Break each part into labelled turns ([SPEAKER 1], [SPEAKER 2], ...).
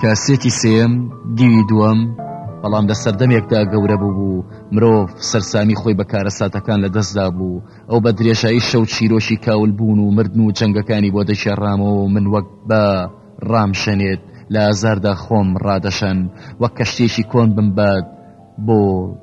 [SPEAKER 1] کاسێتی سێم دیوی دووەم بەڵام لە سەردەمێکدا گەورە بوو بوو مرۆڤ سەرسامی خۆی بە کارەساتەکان لە دەستدا بوو ئەو بە درێژایی شەو چیرۆکی کاول بوون و مردن و جەنگەکانی بۆ دەشێڕامەوە من وەک بە ڕامشەنێت لە ئازاردا خۆم ڕادەشەن وەک کەشتێکی کۆن بمبات بۆ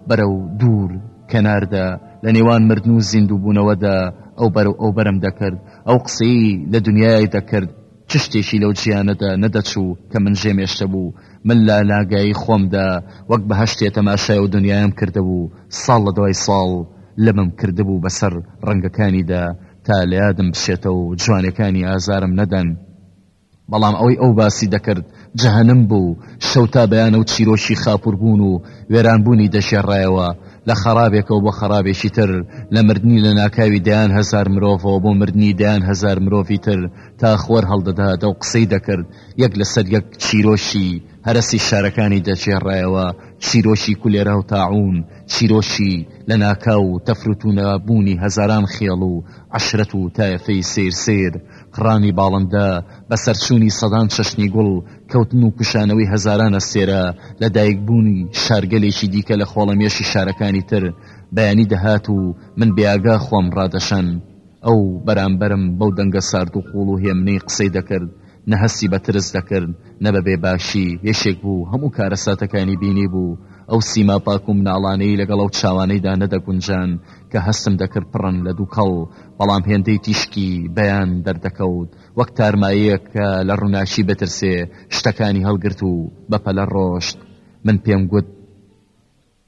[SPEAKER 1] بەرە و دوور کەناردا لە نێوان مردن و زیندووبوونەوەدا ئەو بەرە ئەو بەرم دەکرد ئەو قسەی لە دنیای دەکرد چ شتێکی لەو جیانەدا نەدەچوو کە من جێم هێشتبوو، من لە ناگایی خۆمدا وەک بەهەشتێ تەماشای ئەو دونیایەم کردبوو، ساڵ لە دوای ساڵ لەمم کردبوو بەسەر ڕەنگەکانیدا تا لە یادم بچێتەوە و جوانێکانی ئازارم نەدەن، بەڵام ئەوەی ئەو باسی دەکرد جەهەنم بوو، شەو تا بەیان ئەو چیرۆکی خاپووربوون و وێرانبوونی دەگێڕایەوە، لە خەڕابێکەوە بۆ خەڕابێکی تر، لە مردنی لەناکاوی دەیان هەزار مرۆڤەوە بۆ مردنی دەیان هەزار مرۆڤی تر، تا خۆر هەڵدەداتە و قسەی دەکرد یەک لەسەر یەک چیرۆشی هەرەسی شارەکانی دەگێڕایەوە، چیرۆشی کولێرا و تاعوون، چیرۆشی لەناکاو و تەفروتونە بوونی هەزاران خێڵ و عەشرەت و تایەفەی سەیر سەیر، کڕانی باڵندە، بەسەرچوونی سەدان چەشنی گوڵ، کەوتن و کوشانەوەی هەزاران ئەستێرە، لەدایک بوونی شارگەلێکی دیکە لە خۆڵەمێشی شارەکانی تر بەیانی دەهات و من بێئاگا خۆم ڕادەشان. ئەو بەرامبەرم بەو دەنگە سارد و قوڵ و هێمنەی قسەی دەکرد، نە هەستی بە ترس دەکرد، نە بە بێباشی، یەکێک بوو هەموو کارەساتەکانی بینیبوو، ئەو سیما پاک و مناڵانەی لەگەڵ ئەو چاوانەیدا نەدەگونجان، کە هەستم دەکرد پڕن لە دوکەڵ، بەڵام هێندەی تیشکی بەیان دەردەکەوت، وەک تارمایەیەک کە لە ڕوناکی بترسێ، شتەکانی هەڵگرت و بەپەلە ڕۆشت. من پێمگوت.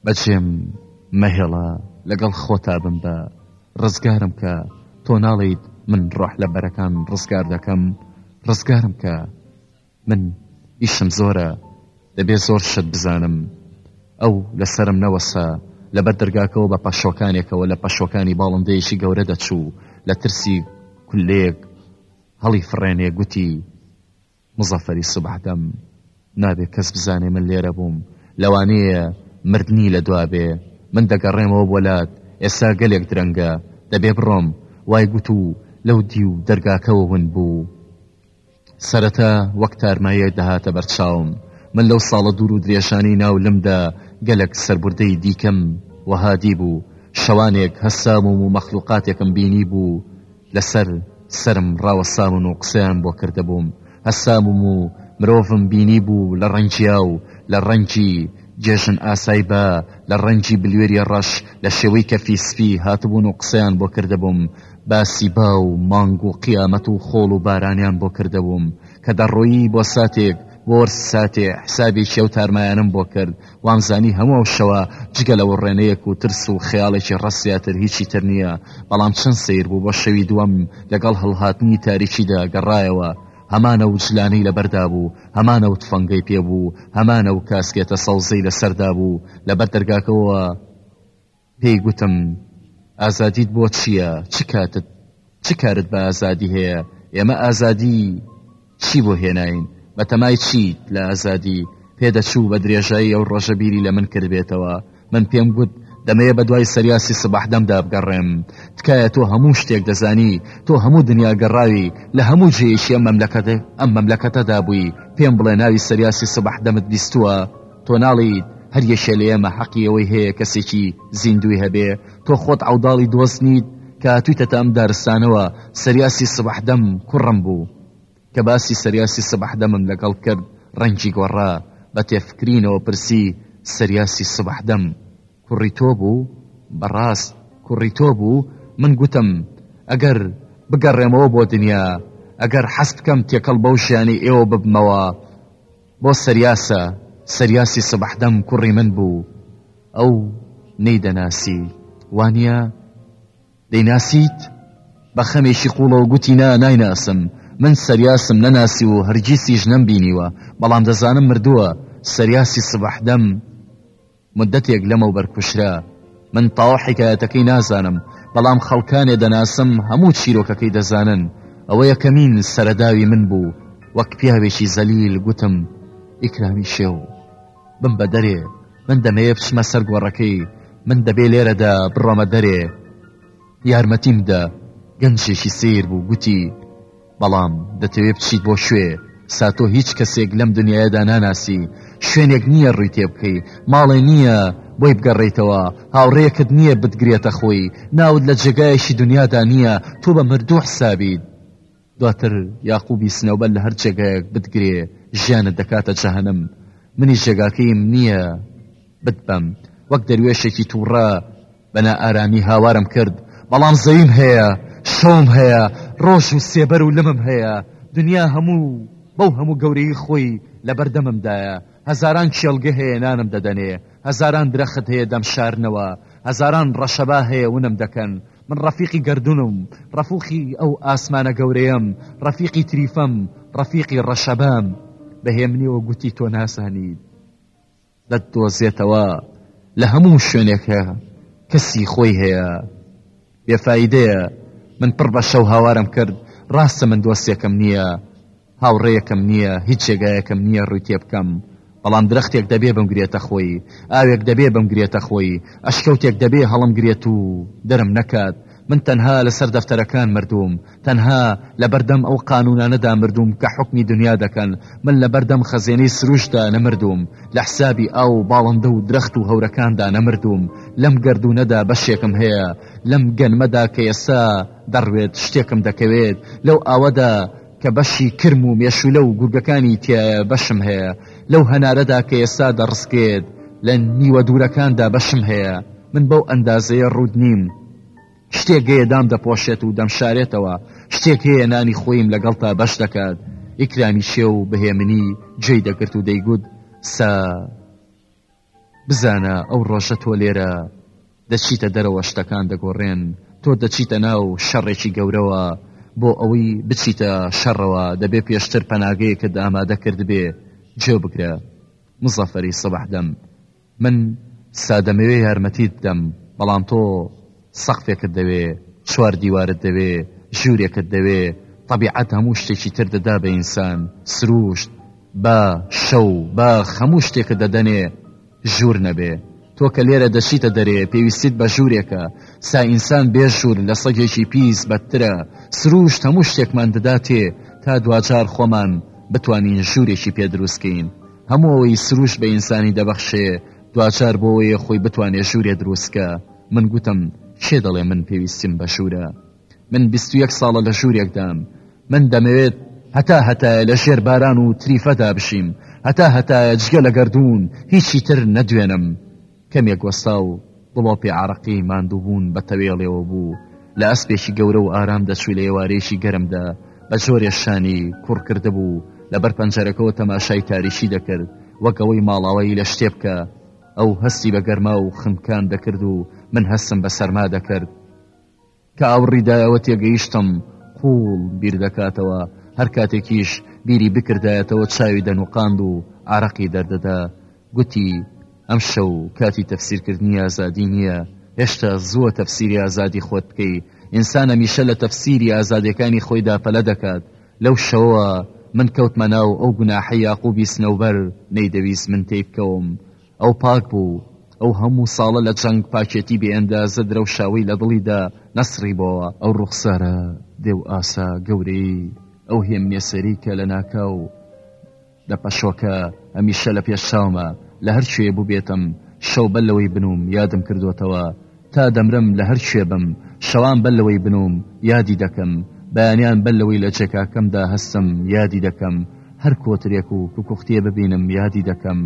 [SPEAKER 1] بەجێم مەهێڵە لەگەڵ خۆتا بم بە ڕزگارم کە تۆ ناڵیت من ڕۆح لە بەرەکان ڕزگار دەکەم ڕزگارم کە من ئیشم زۆرە دەبێ زۆر شت بزانم ئەو لەسرم نەوەسا لە بەر دەرگاکەەوە بە پەشۆکانێکەوە لە پەشۆکانی باڵندەیەکی گەورە دەچوو لە ترسی کولێک هەڵی فڕێنێ گوتی مزەفەری سوبح دەم نابێ کەس بزانێ من لێرە بووم لەوانەیە مردنی لە دوا بێ من دەگەڕێمەوە بۆ لات ئێستا گەلێک درەنگە دەبێ بڕۆم وای گوت و لەو دی و دەرگاکەەوە ون بوو سەرەتا وەک تارمایە دەهاتە بەرچاوم من لەو ساڵە دوور و درێژانی ناو لەمدا گەلک سربردەی دیکەم وەهادی بوو شەوانێک هەسام و مەخلوقاتێکم بینی بوو لەسەر سەرم ڕاوەستابوون و قسەیان بۆ کردبووم، هەستابووم و مرۆڤم بینیبوو لە ڕەنگی ئاو، لە ڕەنگی جێژن ئاسای با، لە ڕەنگی بلوێری ڕەش، لە شێوەی کەفی سپی هاتبوون و قسەیان بۆ کردبووم، باسی با و مانگ و قیامەت و خۆڵ و بارانیان بۆ کردبووم، کە دەڕۆیی بۆ ساتێک بۆ ورچ ساتێ حسابێکی ئەو تارمایانەم بۆ کرد، وامزانی هەموو ئەو شەوە جگە لە وڕێنەیەک و ترس و خەیاڵێکی ڕەش زیاتر هیچی تر نییە، بەڵام چەند سەیر بوو بۆ شەوی دووەم لەگەڵ هەڵهاتنی تاریکیدا گەڕایەوە، هەمان ئەو جلانەی لەبەردا بوو، هەمان ئەو تفەنگەی پێ بوو، هەمان ئەو کاسکێتە سەوزەی لەسەردا بوو، لەبەر دەرگاکەوە. پێی گوتم، ئازادیت بۆ چییە؟ چ کاتت، چ کارت بە ئازادی هەیە؟ ئێمە ئازادیی چی بۆ هێناین؟ بەتەمای چیت لە ئازادی؟ پێدەچوو بە درێژایی ئەو ڕۆژە بیری لە من کردبێتەوە. من پێم گوت، دەمەوێت بە دوای سەریاسی سبەحدەمدا بگەڕێم. تکایە تۆ هەموو شتێک دەزانی، تۆ هەموو دنیا گەڕاوی، لە هەموو جێیەکی ئەم مەملەکەتەدا بووی، پێم بڵێ ناوی سەریاسی سبەحدەمت بیستووە؟ تۆ ناڵێیت هەر یەکێ لە ئێمە حەقی ئەوەی هەیە کەسێکی زیندووی هەبێ، تۆ خۆت عەوداڵی دۆست نیت کە هاتوویتەتە ئەم دارستانەوە، سریاسی سبحدم کوڕم بوو. کە باسی سریاسی سبحدمم لەگەڵ کرد ڕەنگی گۆڕا، بە تێفکرینەوە پرسی، سریاسی سبحدم کوڕی تۆ بوو؟ بەڕاست کوڕی تۆ بوو؟ من گوتم، ئەگەر بگەڕێمەوە بۆ دنیا، ئەگەر حەز بکەم تێکەڵ بەو ژیانەی ئێوە ببمەوە، بۆ سریاسە سریاسی سبح دەم کوڕی من بوو ئەو نەی دەناسی وانە دەیناسیت بە خەمێکی قوڵەوە گوتی نا نایناسم من سریاسم نەناسی و هەرگیسیش نەم بینیوە بەڵام دەزانم مردووە سریاسی سبح دەم مدەتێک لەمەوبەر کوشرا من تاوە حیکایەتەکەی نازانم بەڵام خەڵکانێ دەناسم هەموو چیرۆکەکەی دەزانن ئەوە یەکەمین سەرەداوی من بوو وەک پیاوێکی زەلیل گوتم ئیکرامی شێو بم بە دەرێ من دەمەیە بچمە سەر گۆڕەکەی من دەبێ لێرەدا بڕۆمە دەرێ یارمەتیم دە گەنجێکی سیر بوو گوتی بەڵام دەتەوێ بچیت بۆ کوێ؟ ساتۆ هیچ کەسێک لەم دنیایەدا ناناسی، شوێنێک نییە ڕووی تێ بکەی، ماڵێ نییە بۆی بگەڕێیتەوە، هاوڕێیەکت نییە بتگرێتە خۆی، ناوت لە جێگایەکی دنیادا نییە تۆ بە مردوو حسابیت. دواتر یاقوبی سنەوبەر لە هەر جێگایەک بتگرێ ژیانت دەکاتە جەهەنم، منیش جێگاکەیم نییە. بتبەم وەک دەروێشێکی توڕە بە نائارامی هاوارم کرد بەڵام زەویم هەیە شەوم هەیە ڕۆژ و سێبەر و لمم هەیە دنیا هەموو بەو هەموو گەورەی خۆی لە بەردەممدایە هەزاران کێڵگە هەیە نانم دەدەنێ هەزاران درەخت هەیە دەم شارنەوە هەزاران ڕەشەبا هەیە ونم دەکەن من ڕەفیقی گردونم ڕەفوخی ئەو ئاسمانە گەورەیەم ڕەفیقی تریفەم ڕەفیقی ڕەشەبام بە هێمنیەوە گوتی تۆ ناسانیت دەتدۆزێتەوە لە هەموو شوێنێک هەیە کەسی خۆی هەیە بێفاایدەیە من پڕ بە شەو هاوارم کرد ڕاستە من دۆستێکم نییە هاوڕێیەکەم نییە هیچ جێگایەکەم نییە ڕووی تێ بکەم بەڵام درەختێک دەبێ بم گرێتە خۆی ئاوێک دەبێ بم گرێتە خۆی ئەشکەوتێک دەبێ هەڵم گرێت و دەرم نەکات من تەنها لەسەر دەفتەرەکان مردووم، تەنها لەبەردەم ئەو قانوونانەدا مردووم کە حوکمی دنیا دەکەن، من لەبەردەم خەزێنەی سروشتدا نەمردووم، لە حسابی ئاو و باڵندە و درەخت و هەورەکاندا نەمردووم، لەم گەردوونەدا بەشێکم هەیە، لەم گەنمەدا کە ئێستا دەڕوێت شتێکم دەکەوێت، لەو ئاوەدا کە بەشی کرم و مێشوولە و گورگەکانی تیایە بەشم هەیە، لەو هەنارەدا کە ئێستا دەڕسکێت، لە نیوەدوورەکاندا بەشم هەیە، من بەو ئەندازەیە ڕووت نیم. شتێک هەیە دام دەپۆشێت و دەمشارێتەوە شتێک هەیە نانی خۆیم لەگەڵتا بەش دەکات ئیکرامی شێ و بەهێمنی جێی دەگرت و دەیگوت سا بزانە ئەو ڕۆژە تۆ لێرە دەچیتە دەرەوە شتەکان دەگۆڕێن تۆ دەچیتە ناو شەڕێکی گەورەوە بۆ ئەوەی بچیتە شەڕەوە دەبێ پێشتر پەناگەیەکت ئامادە کرد بێ جێ بگرە مزەفەری سەبح دەم من سا دەمەوێ یارمەتیت بدەم بەڵام تۆ سەقفێکت دەوێ چوار دیوارت دەوێ ژوورێکت دەوێ تەبیعەت هەموو شتێکی تر دەدا بە ئینسان سرووشت با شەو با خەموو شتێکت دەدەنێ ژوور نەبێ تۆ کە لێرە دەچیتە دەرێ پێویستیت بە ژوورێکە سا ئینسان بێژوور لە سەگێکی پیس بەترە سرووشت هەموو شتێکمان دەداتێ تا دواجار خۆمان بتوانین ژوورێکی پێ دروستکەین هەموو ئەوەی سروش بە ئینسانی دەبەخشێ دواچار بۆوەیە خۆی بتوانێ ژوورێ دروستکا من گوتم کێ دەڵێ من پێویستیم بە ژوورە من بیست و یەک ساڵە لە ژوورێکدام من دەمەوێت هەتا هەتایە لە ژێر باران و تریفەدا بژیم هەتا هەتایە جگە لە گەردوون هیچی تر نەدوێنم. کەمێک وەستا و گڵۆپی عەڕقی ماندووبوون بە تەوێڵێەوە بوو، لە ئەسپێکی گەورە و ئارام دەچوو لە ئێوارەیەکی گەرمدا بە جۆرێ شانی کوڕ کردبوو، لە بەر پەنجەرەکەوە تەماشای تاریکی دەکرد وەک ئەوەی ماڵاوایی لە شتێ بکا، ئەو هەستی بە گەرما و خنکان دەکرد و من هەستم بە سەرما دەکرد. کە ئاوڕی دایەوە تێگەیشتم قووڵ بیر دەکاتەوە، هەر کاتێکیش بیری بکردایەتەوە چاوی دەنوقاند و عەرەقی دەردەدا، گوتی، ئەمشەو کاتی تەفسیرکردنی ئازادی نییە، هێشتا زووە تەفسیری ئازادی خۆت بکەی، ئینسان هەمیشە لە تەفسیری ئازادیەکانی خۆیدا پەلە دەکات، لەو شەوەوە من کەوتمە ناو ئەو گوناحەی یاقوبی سنەوبەر نەیدەویست من تێی بکەوم، ئەو پاک بوو، ئەو هەموو ساڵە لە جەنگ پاکێتی بێ ئەندازە درەوشاوەی لە دڵیدا نەسڕیبۆوە، ئەو ڕوخسارە دێو ئاسا گەورەیەی، ئەو هێمنێسەری کە لە ناکاو لە پەشۆکە، هەمیشە لە پێش چاومە، لە هەر کوێ بووبێتم، شەو بەر لەوەی بنووم یادم کردۆتەوە، تا دەمرم لە هەر کوێ بم، شەوان بەر لەوەی بنووم یادی دەکەم، بەیانیان بەر لەوەی لە جێکاکەمدا هەستم یادی دەکەم، هەر کۆترێک و کوکوختێ ببینم یادی دەکەم.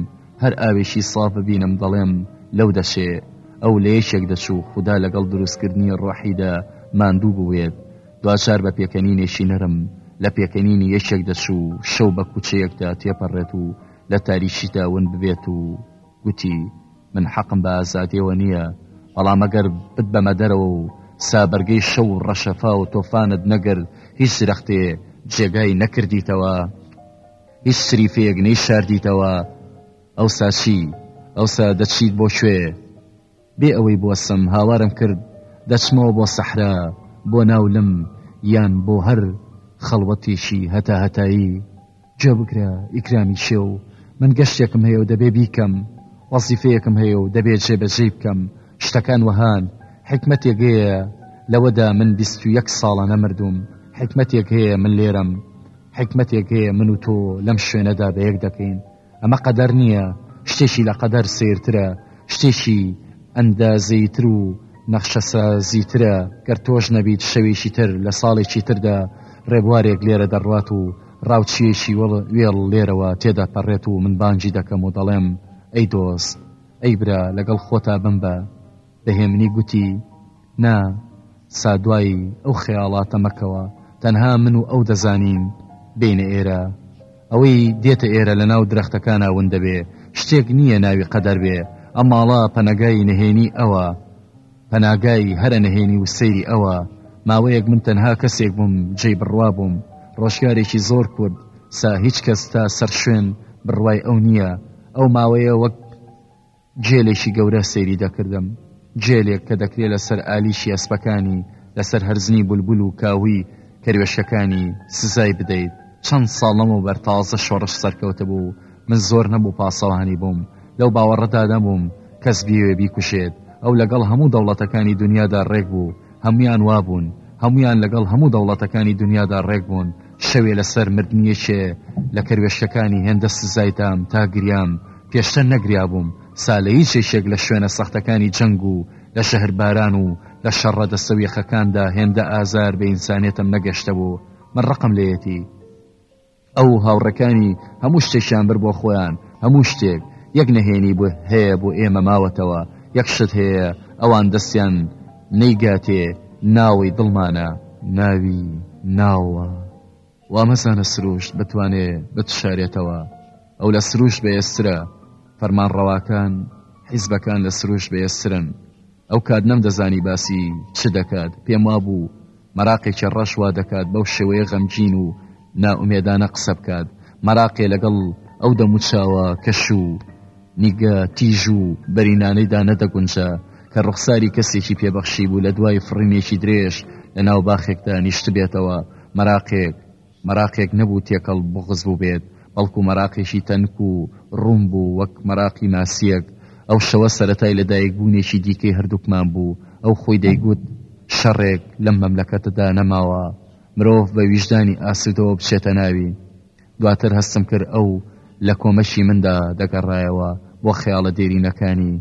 [SPEAKER 1] هەر ئاوێکی ساف ببینم دەڵێم لەو دەچێ ئەو لە یەکێک دەچوو خودا لەگەڵ دروستکردنی ڕۆحیدا ماندوو بووێت دواجار بە پێکەنینێکی نەرم لە پێکەنینی یەکێک دەچوو شەو بە کوچەیەکدا تێپەڕێت و لە تاریکیدا ون ببێت و گوتی من حەقم بە ئازادیەوە نییە بەڵام ئەگەر بت بەمە دەرەوە و سابەرگەی شەو و ڕەشەفا و تۆفانت نەگرت هیچ درەختێ جێگای نەکردیتەوە هیچ شریفەیەک نەیشاردیتەوە، ئەوسا چی؟ ئەوسا دەچیت بۆ کوێ؟ بێ ئەوەی بوەستم هاوارم کرد، دەچمەوە بۆ سەحرا، بۆ ناو لم، یان بۆ هەر خەڵوەتێکی هەتاهەتایی. گوێبگرە ئیکرامی کێ و من گەشتێکم هەیە و دەبێ بیکەم، وەزیفەیەکم هەیە و دەبێ جێبەجێی بکەم، شتەکان وەهان، حیکمەتێک هەیە لەوەدا من بیست و یەک ساڵە نەمردووم، حیکمەتێک هەیە من لێرەم. حیکمەتێک هەیە من و تۆ لەم شوێنەدا بە یەک دەکەین ئەمە قەدەر نییە شتێکی لە قەدەر سێرترە شتێکی ئەندازەیتر و نەخشەسازیترە گەر تۆش نەبیت شەوێکی تر لە ساڵێکی تردا ڕێبوارێک لێرە دەڕوات و ڕاوچیەکی وەڵ وێڵ لێرەوە تێدا پەڕێت و من بانجی دەکەم و دەڵێم ئەی دۆست ئەی برا لەگەڵ خۆتا بمبە بە هێمنی گوتی، نا، سادوایی ئەو خەیاڵاتە مەکەوە، تەنها من و ئەو دەزانین بێینە ئێرە. ئەوەی دێتە ئێرە لە ناو درەختەکانا ون دەبێ، شتێک نییە ناوی قەدەر بێ، ئەم ماڵە پەنەگای نەهێنی ئەوە، پەناگای هەرە نەهێنی و سەیری ئەوە. ماوەیەک من تەنها کەسێک بووم جێی بڕوا بووم، ڕۆژگارێکی زۆر کورت سا هیچ کەس تا سەر شوێن بڕوای ئەو نییە، ئەو ماوەیە وەک. جێلێکی گەورە سەیری دەکردم، جێلێک کە دەکرێ لەسەر ئالیشی ئەسپەکانی، لەسەر هەرزنی بولبول و کاهووی کەروێشکەکانی سزای بدەیت. چەند ساڵ لەمەوبەر تازە شۆڕش سەرکەوتبوو و من زۆر نەبوو پاسەوانی بووم، لەو باوەڕەدا نەبووم کەس بیەوێ بیکوژێت. ئەو لەگەڵ هەموو دەوڵەتەکانی دونیادا ڕێک بوو، هەموویان وا بوون. هەموویان لەگەڵ هەموو دەوڵەتەکانی دونیادا ڕێک بوون. شەوێ لەسەر مردنی یەکێ لە کەروێشکەکانی هێندە سزایدام تا گریام، پێشتر نەگریابووم، سا لە هیچ یەکێک لە شوێنە سەختەکانی جەنگ و لە ژەهرباران و لە شەڕە دەستەویەخەکاندا هێندە ئازار بە ئینسانیەتم نەگەشتەبوو، من ڕقم لێیەتی. ئەو و هاوڕێکانی هەموو شتێکیان برد بۆ خۆیان، هەموو شتێک، یەک نەهێنی بوه هەیە بۆ ئێمە ماوەتەوە، یەک شت هەیە ئەوان دەستیان، نەیگاتێ ناوەی دڵمانە ناوی ناوە وا مەزانە سروشت بتوانێ بتشارێتەوە ئەو لە سروشت بەێسترە فەرمانڕەواکان حیزبەکان لە سروشت بەێسترن ئەو کات نەم دەزانی باسی چ دەکات پێم وابوو مەراقێکی ڕەش وا دەکات بەو شێوەیە غەمگین و نائومێدانە قسە بکات، مەراقێ لەگەڵ ئەو دەموچاوە کەش و نیگە تیژ و بەرینانەیدا نەدەگونجا، کە ڕوخساری کەسێکی پێ بەخشیبوو لە دوای فڕینێکی درێژ لە ناو باخێکدا نیشتبێتەوە، مەراقێک مەراقێک نەبوو تێکەڵ بوغز بووبێت، بەڵکو مەراقێکی تەنک و ڕوون بوو وەک مەراقی ماسییەک. ئەو شەوە سەرەتای لەدایکبوونێکی دیکەی هەردووکمان بوو. ئەو خۆی دەیگوت، شەڕێک لەم مەملەکەتەدا نەماوە مرۆڤ بە ویژدانی ئاسوودەوە بچێتە ناوی. دواتر هەستم کرد ئەو لە کۆمەکی مندا دەگەڕایەوە بۆ خەیاڵە دێرینەکانی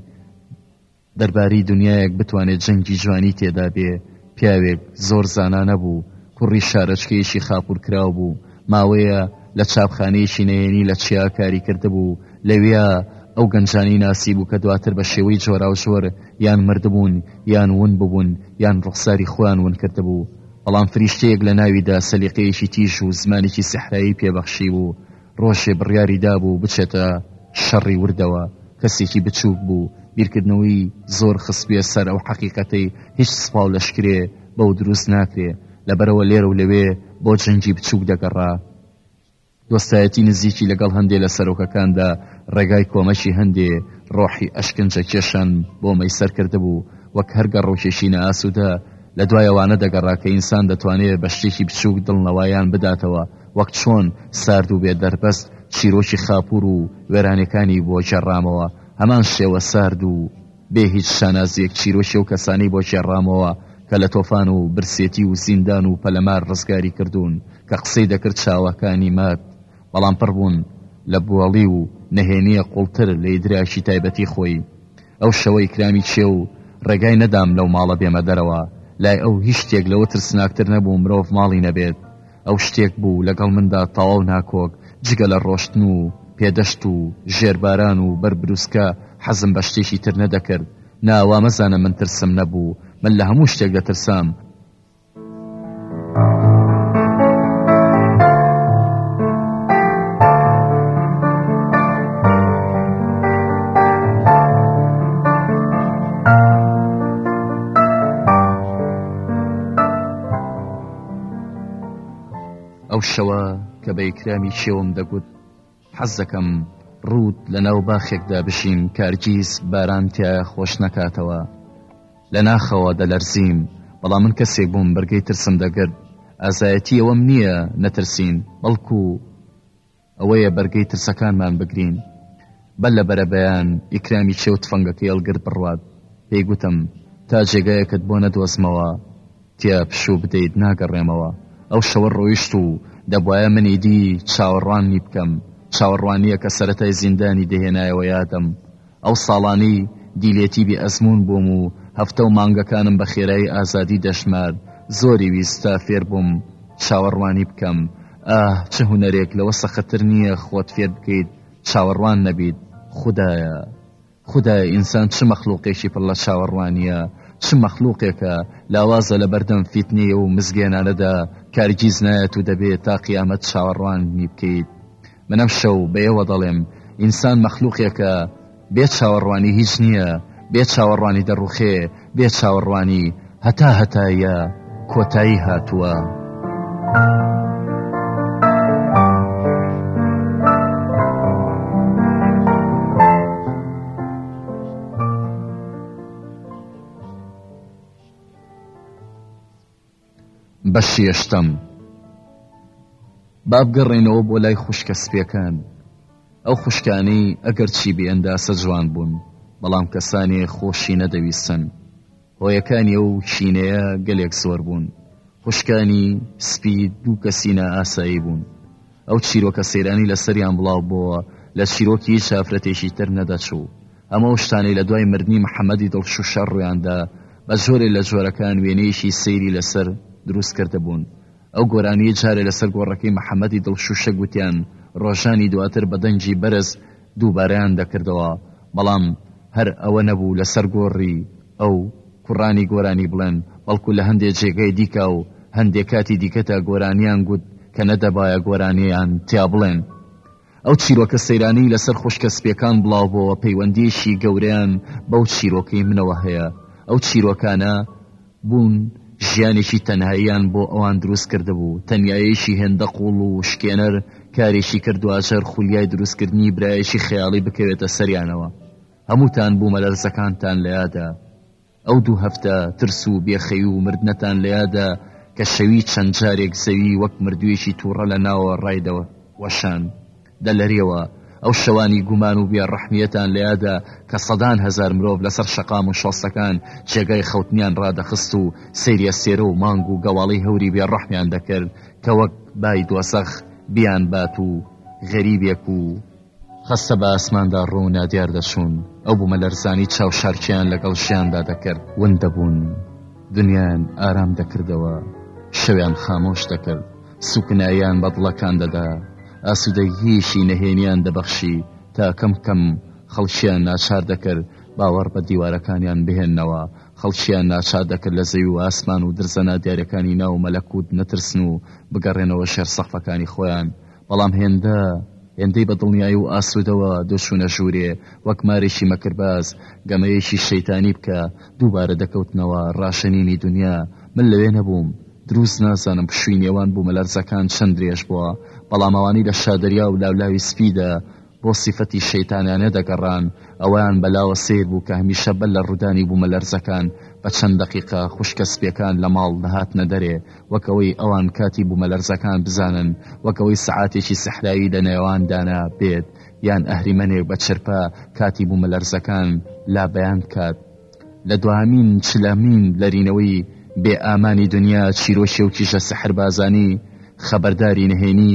[SPEAKER 1] دەربارەی دونیایەک بتوانێت جەنگی جوانی تێدا بێ، پیاوێک زۆر زانا نەبوو، کوڕی شارۆچکەیەکی خاپوورکراو بوو، ماوەیە لە چاپخانەیەکی نەیەنی لە چیا کاری کردبوو، لەویا ئەو گەنجانەی ناسیبوو کە دواتر بە شێوەی جۆراوجۆر یان مردبوون، یان ون ببوون، یان ڕوخساری خۆیان ون کردبوو. بەڵام فریشتەیەک لە ناویدا سەلیقەیەکی تیژ و زمانێکی سیحرایی پێ بەخشیبوو، ڕۆژێ بڕیاری دابوو بچێتە شەڕی وردەوە، کەسێکی بچووک بوو، بیرکردنەوەی زۆر خستبویە سەر ئەو حەقیقەتەی هیچ سپاو لەشکرێ بەو دروست ناکرێ، لەبەرئەوە لێرە و لەوێ بۆ جەنگی بچووک دەگەڕا، دۆستایەتی نزیکی لەگەڵ هەندێ لە سەرۆکەکاندا ڕێگای کۆمەکی هەندێ ڕۆحی ئەشکنجەکێشان بۆ مەیسەر کردبوو، وەک هەر گەڕۆکێکی نائاسوودە لەدوای ئەوانە دەگەڕا کە ئینسان دەتوانێ بە شتێکی بچووک دڵنەوایان بداتەوە، وەک چۆن سارد و بێ دەربەست چیرۆکی خاپوور و وێرانیەکانی بۆ گێڕامەوە، هەمان شێوە سارد و بێ هیچ شانازیەک چیرۆکی ئەو کەسانەی بۆ گێڕامەوە کە لە تۆفان و برسێتی و زیندان و پەلەمار ڕزگاری کردوون، کە قسەی دەکرد چاوەکانی مات بەڵام پڕ بوون لە بۆڵی و نەهێنیە قوڵتر لە ئیدراکی تایبەتی خۆی. ئەو شەوە ئیکرامی چێ و ڕێگای نەدام لەو ماڵە بێمە دەرەوە، لای ئەو هیچ شتێک لەوە ترسناکتر نەبوو مرۆڤ ماڵی نەبێت، ئەو شتێک بوو لەگەڵ مندا تەواو ناکۆک، جگە لە ڕۆشتن و پێدەشت و ژێرباران و بەر بروسکە، حەزم بە شتێکی تر نەدەکرد. نا، وا مەزانە من ترسم نەبوو. من لە هەموو شتێک دەترسام. ئەو شەوە کە بە ئیکرامی شێوم دەگوت حەزەکەم ڕووت لە ناو باخێکدا بشین کارگیز بارانتیایە خۆش نەکاتەوە لە ناخەوە دەلەرزیم بەڵام من کەسێک بووم بەرگەی ترسم دەگرت ئازایەتی ئەوەم نییە نەترسین بەڵکو ئەوەیە بەرگەی ترسەکانمان بگرین بەر لە بەرەبەیان ئیکرامی چێ و تفەنگەکەی هەڵگرت بڕوات پێی گوتم تا جێگایەکت بۆ نەدۆزمەوە تیا پشوو بدەیت ناگەڕێمەوە ئەو شەوە ڕۆیشت و دەبوایە منی دی چاوەڕوانی بکەم چاوەڕوانییەکە سەرەتای زیندانی دەهێنایەوە یادم ئەو ساڵانەی دیلێتی بێ ئەزموون بووم و هەفتە و مانگەکانم بە خێرایی ئازادی دەژمارد، زۆری ویست تا فێر بووم چاوەڕوانی بکەم. ئاه، چ هونەرێک لەوە سەختتر نییە خۆت فێر بکەیت چاوەڕوان نەبیت. خودایە! خودایە ئینسان چ مەخلووقێکی پڕ لە چاوەڕوانییە، چ مەخلووقێکە لاوازە لە بەردەم فیتنەی ئەو مزگێنانەدا کارگیز نایەت و دەبێ تا قیامەت چاوەڕوانی بکەیت. من ئەم شەو بە ئێوە دەڵێم، ئینسان مەخلوقێکە بێ چاوەڕوانی هیچ نییە، بێ چاوەڕوانی دەڕوخێ، بێ چاوەڕوانی هەتا هەتاییە، کۆتایی هاتووە. بە شێشتەم با بگەڕێینەوە بۆ لای خوشکە سپێکان ئەو خوشکانەی ئەگەر چی بێ ئەنداسە جوان بوون بەڵام کەسانێ خۆشی نەدەویستن هۆیەکانی ئەو کینەیە گەلێک زۆر بوون خوشکانی سپی دوو کەسی نائاسایی بوون ئەو چیرۆکە سەیرانی لەسەریان بڵاو بۆوە، لە چیرۆکی هیچ ئافرەتێکی تر نەدەچوو. هەموو ئەو شتانەی لە دوای مردنی محەمەدی دڵشووشە ڕوویان دا، بە جۆرێ لە جۆرەکان وێنەیەکی سەیری لەسەر دروست کردبوون. ئەو گۆرانییەی جارێ لەسەر گۆڕەکەی محەمەدی دڵشووشە گوتیان، ڕۆژانی دواتر بە دەنگی بەرز، دووبارەیان دەکردەوە، بەڵام هەر ئەوە نەبوو لەسەر گۆڕی ئەو کوڕانی گۆرانی بڵێن، بەڵکو لە هەندێ جێگەی دیکە و هەندێ کاتی دیکەدا گۆرانیان گوت کە نەدەبایە گۆرانیان تیا بڵێن. ئەو چیرۆکە سەیرانەی لەسەر خوشکە سپیەکان بڵاوبۆوە پەیوەندیەکی گەورەیان بەو چیرۆکەی منەوە هەیە، ئەو چیرۆکانە بوون، ژیانێکی تەنهاییان بۆ ئەوان دروست کردبوو، تەنیاییەکی هێندە قووڵ و شکێنەر کارێکی کرد دواجار خولیای دروستکردنی برایەکی خەیاڵی بکەوێتە سەریانەوە. هەمووتان بوومەلەرزەکانتان لە یادە؟ ئەو دوو هەفتە ترس و بێخەیی و مردنەتان لە یادە کە شەوی چەند جارێک زەوی وەک مردوویەکی تووڕە لە ناوەوە ڕایدەوەشاند؟ دەلەرێوە ئەو شەوانی گومان و بێ ڕەحمیەتان لە یادە کە سەدان هەزار مرۆڤ لەسەر شەقام و شۆستەکان جێگای خەوتنیان ڕادەخست و سەیری ئەستێرە و مانگ و گەواڵی هەوری بێ ڕەحمیان دەکرد کە وەک بای دۆزەخ بیان بات و غەریبێک و خەستە بە ئاسماندا ڕوو نادیار دەچوون ئەو بومەلەرزانەی چاوشارکێیان لەگەڵ ژیاندا دەکرد ون دەبوون دنیایان ئارام دەکردەوە شەویان خامۆش دەکرد. سوکنایان بە دڵەکان دەدا، ئاسوودەییشی نەهێنیان دەبەخشی، تا کەم کەم خەڵکیان ناچار دەکرد باوەڕ بە دیوارەکانیان بهێننەوە، خەڵکیان ناچار دەکرد لە زەوی و ئاسمان و درزە نادیارەکانی ناو مەلەکوت نەترسن و بگەڕێنەوە ژێر سەقفەکانی خۆیان، بەڵام هێندە هێندەی بە دڵنیایی و ئاسوودەوە دەچوونە ژوورێ، وەک مارێکی مەکرباز گەمەیەکی شەیتانی بکە، دووبارە دەکەوتنەوە ڕاشێنینی دونیا من لەوێ نەبووم دروست نازانم پشووی نێوان بوومەلەرزەکان چەند درێژ بووە بەڵام ئەوانەی لە شادەریا و لاولاوی سپیدا بۆ سیفەتی شەیتانانە دەگەڕان ئەوەیان بەلاوە سەیر بوو کە هەمیشە بەر لە ڕوودانی بوومەلەرزەکان بە چەند دەقیقە خوشکە سپیەکان لە ماڵ دەهاتنە دەرێ وەک ئەوەی ئەوان کاتی بوومەلەرزەکان بزانن وەک ئەوەی سەعاتێکی سەحراوی لە نێواندانا بێت یان ئەهریمەنێک بە چرپە کاتی بوومەلەرزەکان لابەیان بکات لە دوامین چلەمین لەرینەوەی بێ ئامانی دنیا چیرۆکی و کیژە سەحربازانی خەبەرداری نهێنی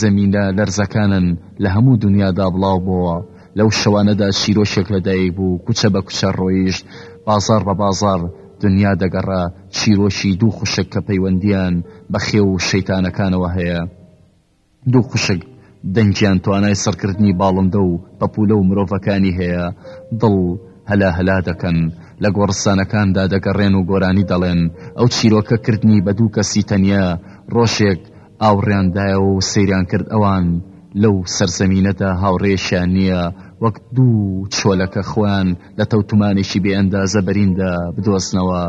[SPEAKER 1] زەمینە لەرزەکانن لە هەموو دنیادا بڵاو بۆوە لەو شەوانەدا چیرۆشێک لەدایک بوو کوچە بە کوچە ڕۆیشت بازار بە بازار دنیا دەگەڕا چیرۆشی دوو خوشک کە پەیوەندیان بە خێو و شەیتانەکانەوە هەیە دوو خوشک دەنگیان توانای سڕکردنی باڵندە و پەپوولە و مرۆڤەکانی هەیە، دڵ هەلا هەلا دەکەن، لە گۆڕستانەکاندا دەگەڕێن و گۆرانی دەڵێن، ئەو چیرۆکە کردنی بە دوو کەسی تەنیا، ڕۆژێک ئاوڕیان دایەوە و سەیریان کرد ئەوان لەو سەرزەمینەدا هاوڕێیەکیان نییە، وەک دوو چۆلەکە خۆیان لە تەوتمانێکی بێ ئەندازە بەریندا بدۆزنەوە،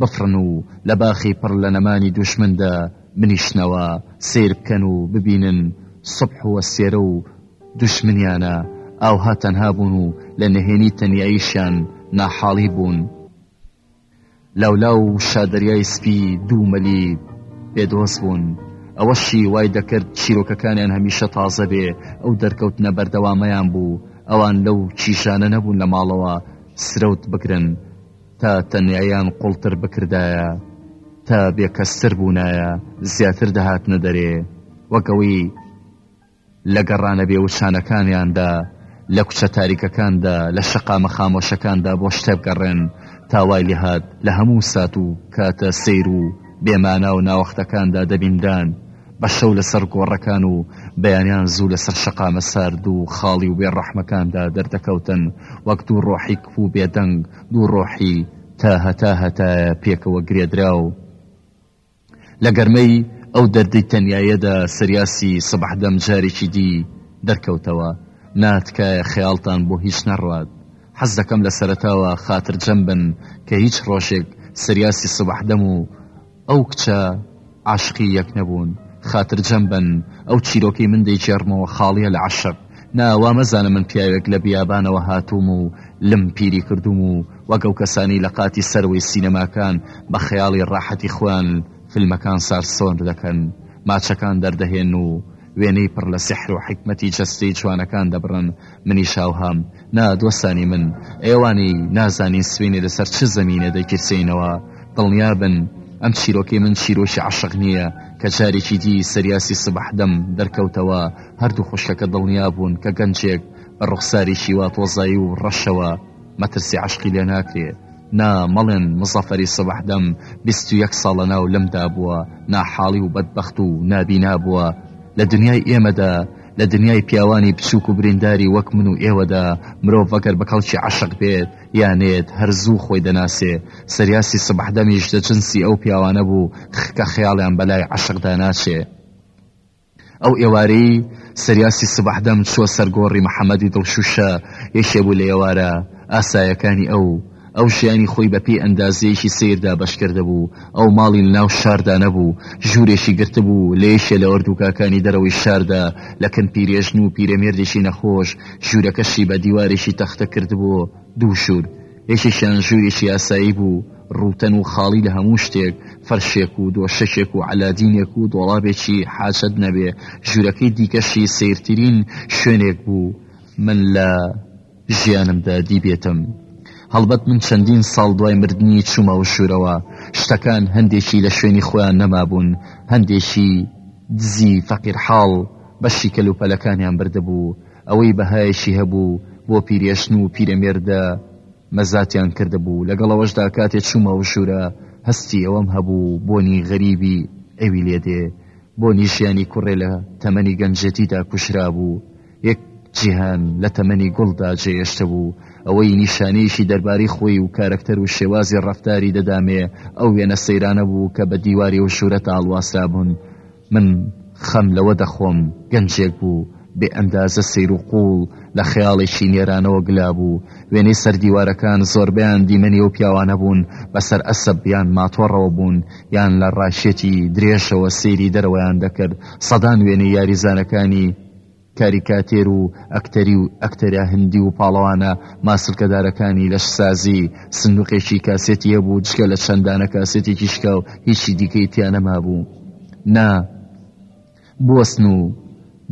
[SPEAKER 1] بفڕن و لە باخی پڕ لە نەمانی دوژمندا. بنیشنەوە سەیر بکەن و ببینن سوبح و سێرە و دوژمنیانە ئاوها تەنها بوون و لە نهێنی تەنیاییشیان ناحاڵی بوون. لاولا و شادریای سپی دوو مەلی بێ دۆست بوون. ئەوەشی وای دەکرد چیرۆکەکانیان هەمیشە تازە بێ، ئەو دەرکەوتنە بەردەوامەیان بوو. ئەوان لەو کیژانە نەبوون لە ماڵەوە سرەوت بگرن. تا تەنیایان قوڵتر بکردایە تا بێکەستر بوونایە زیاتر دەهاتنە دەرێ وەگەوەی لە گەڕانە بێوچانەکانیاندا لە کوچە تاریکەکاندا لە شەقامە خامۆشەکاندا بۆ شتێب گەڕێن تاوای لێهات لە هەموو سات و کاتە سیر و بێمانا و ناوەختەکاندا دەبیندان بە شەو لەسەر گۆڕەکان و بەیانیان زوو لەسەر شەقامە سارد و خاڵی و بێڕەحمەکاندا دەردەکەوتن وەک دوو ڕۆحیک و بێدەنگ دوو ڕۆحی تا هەتا هەتایە پێکەوە گرێدراو لە گەرمەی ئەو دەردەی تەنیایەدا سریاسی سەباح دەم جارێکی دی دەرکەوتەوە نا تکایە خەیاڵتان بۆ هیچ نەڕوات حەز دەکەم لە سەرەتاوە خاترجەم بن کە هیچ ڕۆژێک سریاسی سەباح دەم و ئەو کچە عاشقی یەک نەبوون خاتر جەم بن ئەو چیرۆکەی من دەیگێڕمەوە خاڵیە لە عەشق نا وا مەزانە من پیاوێک لە بیابانەوە هاتووم و لم پیری کردووم و وەک ئەو کەسانەی لە قاتی سەرەوەی سینەماکان بە خەیاڵی ڕاحەتی خۆیان فلمەکان سارسۆن دەکەن ماچەکان دەردەهێن و وێنەی پڕ لە سحر و حیکمەتی جەستەی جوانەکان دەبڕن، منیش هاوهام. نا دۆستانی من، ئێوانەی نازانین سبەینێ لەسەر چ زەمینێ دەگیرسێینەوە، دڵنیابن ئەم چیرۆکەی من چیرۆکی عەشق نییە، کە جارێکی دی سریاسی سبح دەم دەرکەوتەوە، هەردوو خوشکەکە دڵنیابوون کە گەنجێک بە ڕوخسارێکی وا تۆزایی و ڕەشەوە، مەترسی عەشقی لێ ناکرێ نا مەڵێن مزەفەری سەبح دەم بیست و یەک ساڵە ناو لەمدا بووە ناحاڵی و بەدبەخت و نابینا بووە لە دنیای ئێمەدا لە دنیای پیاوانی بچووک و برینداری وەک من و ئێوەدا مرۆڤ ئەگەر بە کەڵکی عەشق بێت یانێت هەر زوو خۆی دەناسێ سەریاسی سەبح دەمیش لە جنسی ئەو پیاوانە بوو خکە خەیاڵیان بەلای عەشقدا ناچێ ئەو ئێوارەی سریاسی سبەحدەم چووە سەر گۆڕی محەمەدی دڵشووشە، یەکێ بوو لە ئێوارە ئاسایەکانی ئەو. ئەو ژیانی خۆی بە پێی ئەندازەیەکی سەیر دابەش کردبوو. ئەو ماڵی لە ناو شاردا نەبوو. ژوورێکی گرتبوو لە یەکێ لە ئۆردووگاکانی دەرەوەی شاردا، لە کن پیرێژن و پیرەمێردێکی نەخۆش، ژوورەکەشی بە دیوارێکی تەختە کردبووە دوو ژوور. یەکێکیان ژوورێکی یاسایی بوو، ڕووتەن و خاڵی لە هەموو شتێک، فەرشێک و دۆشەکێک و عەلادینێک و دۆڵابێکی حاجەت نەبێ، ژوورەکەی دیکەشی سەیرترین شوێنێک بوو من لە ژیانمدا دیبێتم. هەڵبەت من چەندین ساڵ دوای مردنی چوومە ئەو ژوورەوە، شتەکان هەندێکی لە شوێنی خۆیان نەمابوون، هەندێکی دزی فەقیرحاڵ بەشی کەلوپەلەکانیان بردبوو، ئەوەی بەهایەکی هەبوو بۆ پیرێژن و پیرەمێردە مەزاتیان کردبوو، لەگەڵ ئەوەشدا کاتێ چوومە ئەو ژوورە هەستی ئەوەم هەبوو بۆنی غەریبی ئەوی لێ دێ، بۆنی ژیانی کوڕێ لە تەمەنی گەنجێتیدا کوژرابوو، یەک جیهان لە تەمەنی گوڵدا جێهێشتبوو، ئەوەی نیشانەیەکی دەربارەی خۆی و کارەکتەر و شێوازی ڕەفتاری دەدامێ ئەو وێنە سەیرانە بوو کە بە دیواری ئەو ژوورە تاڵواسرابوون، من خەم لەوە دەخۆم گەنجێک بوو بێ ئەندازە سەیر و قوڵ لە خەیاڵێکی نێرانەوە گلا بوو، وێنەی سەر دیوارەکان زۆربەیان دیمەنی ئەو پیاوانە بوون بەسەر ئەسپ یان ماتۆڕەوە بوون یان لە ڕاکێتی درێژەوە سەیری دەرەوەیان دەکرد، سەدان وێنەی یاریزانەکانی. کاریکاتێر و ئەکتەری و ئەکتەرە هندی و پاڵەوانە ماسلکەدارەکانی لەشسازی، سندوقێکی کاسێتی هەبوو جگە لە چەند دانە کاسێتێکی شکاو هیچی دیکەی تیا نەمابوو. نا بوەستن و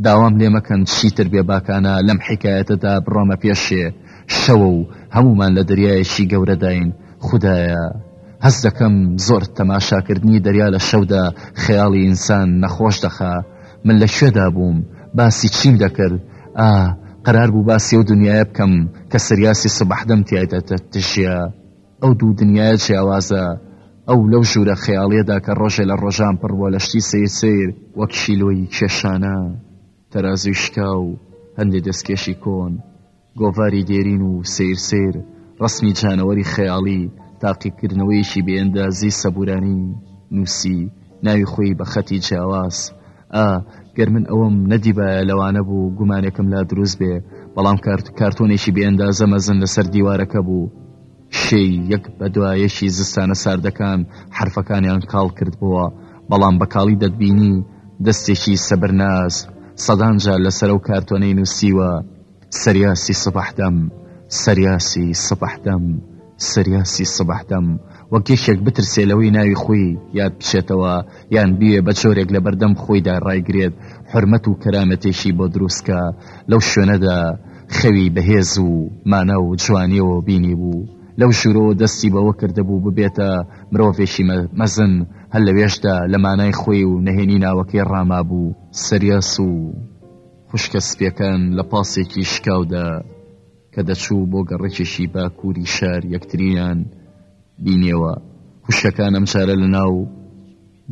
[SPEAKER 1] داوام لێ مەکەن چیتر بێباکانە لەم حیکایەتەدا بڕۆمە پێشێ، شەوە و هەموومان لە دەریایەکی گەورەداین، خودایە هەست دەکەم زۆر تەماشاکردنی دەریا لە شەودا خەیاڵی ئینسان نەخۆش دەخا، من لە کوێدا بووم باسی چیم دەکرد ئا قەرار بوو باسی ئەو دنیاە بکەم کە سریاسی سبحدەم تایدا دەژیا ئەو دوو دنیاە جیاوازە ئەو لەو ژوورە خەیاڵیەدا کە ڕۆژێ لە ڕۆژان پڕ بۆ لەشتی سیر سیر وەک شیلۆی کێشانە تەرازوی شکاو هەندێ دەستکێشی کۆن گۆڤاری دێرین و سەیر سەیر، ڕەسمی جانەوەری خەیاڵی، تاقیکردنەوەیەکی بێ ئەندازەی سەبوورانەی نووسی، ناوی خۆی بە خەتی جیاواز. ئا، گەر من ئەوەم نەدیبایە لەوانە بوو گومانێکم لا دروست بێ، بەڵام کارت کارتۆنێکی بێ ئەندازە مەزن لەسەر دیوارەکە بوو. شێی یەک بە دوا یەکی زستانە ساردەکان حەرفەکانیان کاڵ کردبووە، بەڵام بە کاڵی دەتبینی دەستێکی سەبرناز سەدان جار لەسەر ئەو کارتۆنەی نووسیوە. سریاسی سبح دەم سریاسی سبح دەم سریاسی سبح دەم وەک یەکێک بترسێ لەوەی ناوی خۆی یاد بچێتەوە یان بیێ بە جۆرێک لە بەردەم خۆیدا ڕایگرێت حرمەت و کەرامەتێکی بۆ دروستکە لەو شوێنەدا خەوی بەهێز و مانا و جوانیەوە بینی بوو لەو ژوورەوە دەستی بەوە کردبوو ببێتە مرۆڤێکی مەزن هەر لەوێشدا لە مانای خۆی و نەهێنی ناوەکەی ڕامابوو سریاس و خوشکە سپیەکان لە پاسێکی شکاودا کە دەچوو بۆ گەڕەکێکی باکووری شار یەکتریان بینێوە خوشکەکان ئەم جارە لە ناو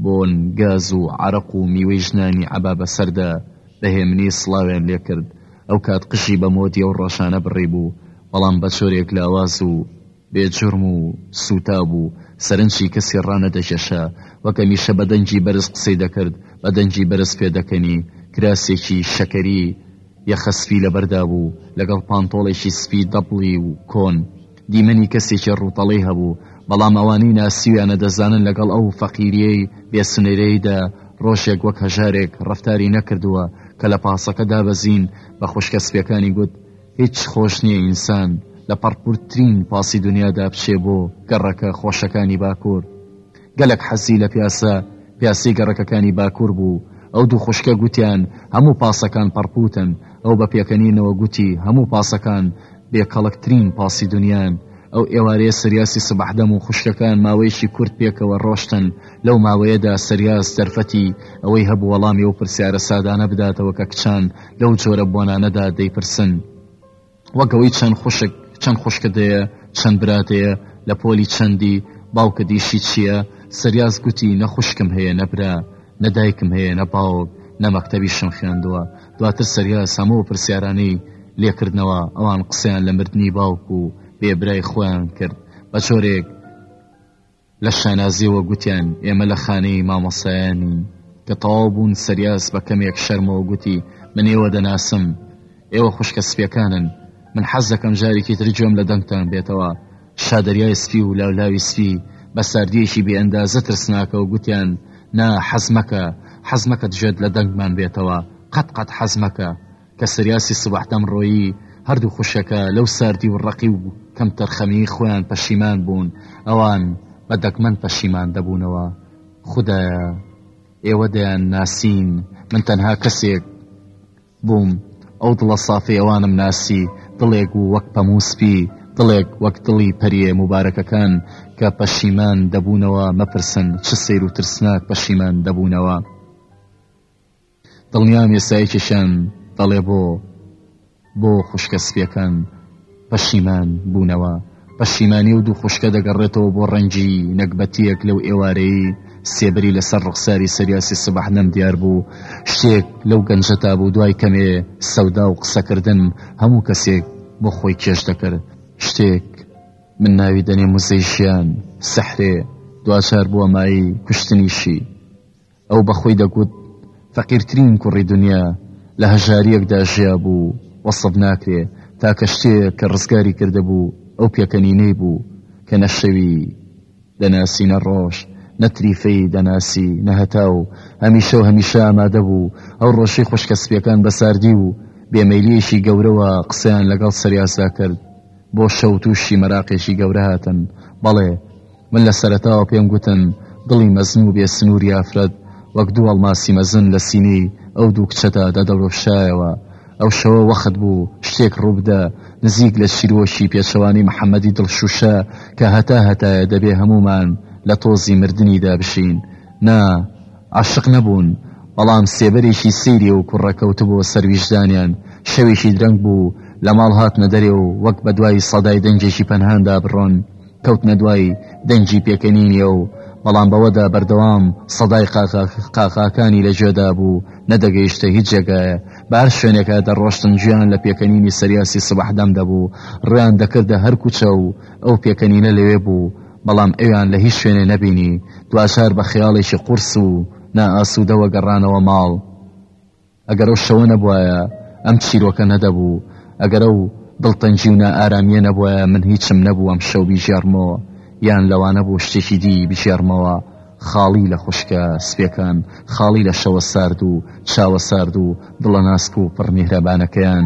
[SPEAKER 1] بۆن گاز و عرق و میوەی ژنانی عبا بەسەردا بە هێمنی سڵاوێن لێکرد ئەو کات قژی بە مۆدی ئەو ڕۆژانە بڕی بوو بەڵام بە جۆرێک لاواز و بێ جورم و سوتاو و سەرنجی کەسی ڕانەدەکێشا، وەک هەمیشە بە دەنگی بەرز قسەی دەکرد، بە دەنگی بەرز پێدەکەنی، کراسێکی شەکەری یەخە سپی لەبەردا بوو، لەگەڵ پانتۆڵێکی سپی دەبڵی و کۆن، دیمەنی کەسێکی ڕووتەڵی هەبوو، بەڵام ئەوانەی ناسیویانە دەزانن لەگەڵ ئەو فەقیریەی بێ سنوورەیدا ڕۆژێک وەک هەژارێک ڕەفتاری نەکردووە، کە لە پاسەکە دابەزین بە خوشکە سپیەکانی گوت، هیچ خۆش نیە ئینسان لە پەڕپورترین پاسی دونیادا بچێ بۆ گەڕەکە خۆشەکانی باکور گەلەک حەزی لە پیاسە پیاسەی گەڕەکەکانی باکور بوو ئەو دوو خوشکە گوتیان هەموو پاسەکان پەڕپوتن ئەو بە پێکەنینەوە گوتی هەموو پاسەکان بێ کەڵکترین پاسی دونیان ئەو ئێوارەیە سریاسی سبحدەم و خوشکەکان ماوەیەکی کورت پێکەوە ڕۆشتن لەو ماوەیەدا سریاس دەرفەتی ئەوەی هەبوو وەڵامی ئەو پرسیارە سادانە بداتەوە کە کچان لەو جۆرە بۆنانەدا دەیپرسن وەک ئەوەی چەند خوشک چەند خوشکت هەیە چەند برات هەیە لە پۆلی چەندی باوکە دیشی چییە سریاز گوتی نە خوشکم هەیە نەبرا نە دایکم هەیە نە باوک نە مەکتەبی شم خوێندووە دواتر سریاز هەموو پرسیارانی لێکردنەوە ئەوان قسەیان لە مردنی باوک و بێبرای خۆیان کرد بە جۆرێک لە شانازیەوە گوتیان ئێمە لە خانەی مامۆسایانین کە تەواو بوون سەریاس بە کەمێک شەرمەوە گوتی من ئێوە دەناسم ئێوە خوشکە سپیەکانن من حەز دەکەم جارێکی تر گوێم لە دەنگتان بێتەوە شادریای سپی و لاولاوی سپی بە ساردیەکی بێئەندازە ترسناکە و گوتیان نا حەزمەکە حەزمەکە دژێت لە دەنگمان بێتەوە قەت قەت حەزمەکە کە سریاسی سبەح دەمڕۆیی هەردوو خوشکەکە لەو ساردی و ڕەقی و کەمتەرخەمیی خۆیان پەشیمان بوون، ئەوان بە دەگمەن پەشیمان دەبوونەوە. خودایە، ئێوە دەیانناسین، من تەنها کەسێک بووم، ئەو دڵە سافەی ئەوانم ناسی، دڵێک بوو وەک پەموو سپی، دڵێک وەک دڵی پەریێ موبارەکەکان کە پەشیمان دەبوونەوە، مەپرسن چ سەیر و ترسناک پەشیمان دەبوونەوە. دڵنیام ئێستا یەکێکیان دەڵێ بۆ بۆ خوشکە سپیەکان پەشیمان بوونەوە پەشیمانی و دوو خوشکە دەگەڕێتەوە بۆ ڕەنگی نەکبەتیەک لەو ئێوارەی سێبری لەسەر ڕوخساری سەریاسی سبح نەم دیار بوو شتێک لەو گەنجە تا بوو دوای کەمێ سەودا و قسەکردن هەموو کەسێک بۆ خۆی کێش دەکرد شتێک من ناوی دەنێ مزەی ژیان سەحرێ دوچار بووە مایی کوشتنیشی ئەو بە خۆی دەگوت فەقیرترین کوڕی دنیا لە هەژارییەکدا ژیابوو و وەسف ناکرێ، تاکە شتێک کە ڕزگاری کردبوو ئەو پێکەنینەی بوو کە نە شەوی دەناسی نە ڕۆژ، نە تریفەی دەناسی نە هەتاو و هەمیشە و هەمیشە ئامادە بوو، ئەو ڕۆژەی خوشکە سپییەکان بە ساردی و بێ مەیلییەکی گەورەوە قسەیان لەگەڵ سەریاسدا کرد بۆ شەو تووشی مەراقێکی گەورە هاتن، بەڵێ! من لە سەرەتاوە پێم گوتن دڵی مەزن و بێ سنووری ئافرەت وەک دوو ئەڵماسی مەزن لە سینەی ئەو دوو کچەدا دەدەورۆشایەوە. ئەو شەوە وەخت بوو شتێک ڕووبدە، نزیک لە چیرۆکی پێچەوانەی محەمەدی دڵشووشە کە هەتا هەتایە دەبێ هەموومان لە تۆزی مردنیدا بژین. نا، عاشق نەبوون، بەڵام سێبەرێکی سەیری ئەو کوڕە کەوتبووە سەر ویژدانیان. شەوێکی درەنگ بوو، لە ماڵ هاتنە دەرێ و وەک بەدوای سەدای دەنگێکی پەنهاندا بڕۆن. کەوتنە دوای دەنگی پێکەنینیەوە بەڵام بەوەدا بەردەوام سەدای قاقا قاقاکانی لە گوێدا بوو نەدەگەیشتە هیچ جێگایە بەهەر شوێنێکا دەڕۆشتن گوێیان لە پێکەنینی سەریاسی سبح دەم دەبوو ڕویان دەکردە هەر کوچە و ئەو پێکەنینە لەوێ بوو بەڵام ئەویان لە هیچ شوێنێ نەبینی دواجار بە خەیاڵێکی قورس و نائاسودەوە گەڕانەوە ماڵ ئەگەر ئەو شەوە نەبوایە ئەم چیرۆکە نەدەبوو، ئەگەر ئەو دڵتەنگی و نائارامیە نەبوایە من هیچم نەبوو ئەم شەو بیگێڕمەوە، یان لەوانە بۆ شتێکی دی بگێڕمەوە، خاڵی لە خوشکە سپیەکان، خاڵی لە شەوە سارد و چاوە سارد و دڵە ناسک و پڕ میهرەبانەکەیان.